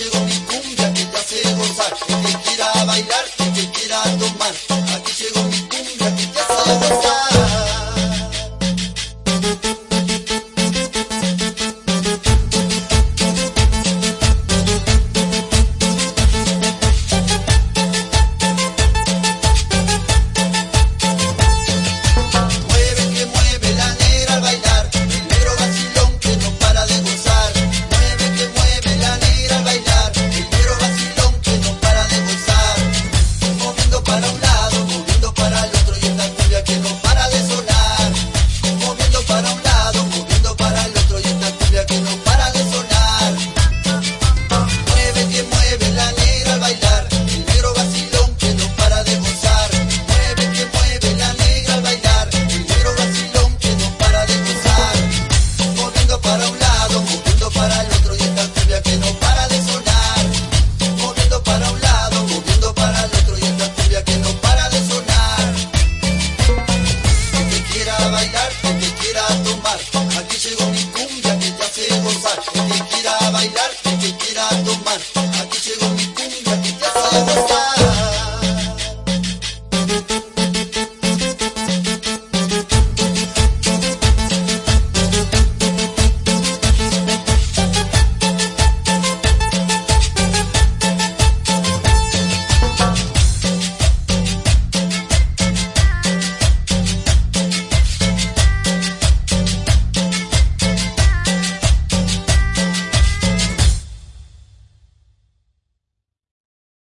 llegó mi cumbia que te hace gozar, que te quiera bailar, que te quiera tomar. bailar, el que quiera tomar, aquí llegó mi cumbia que te hace gozar, el quiera bailar.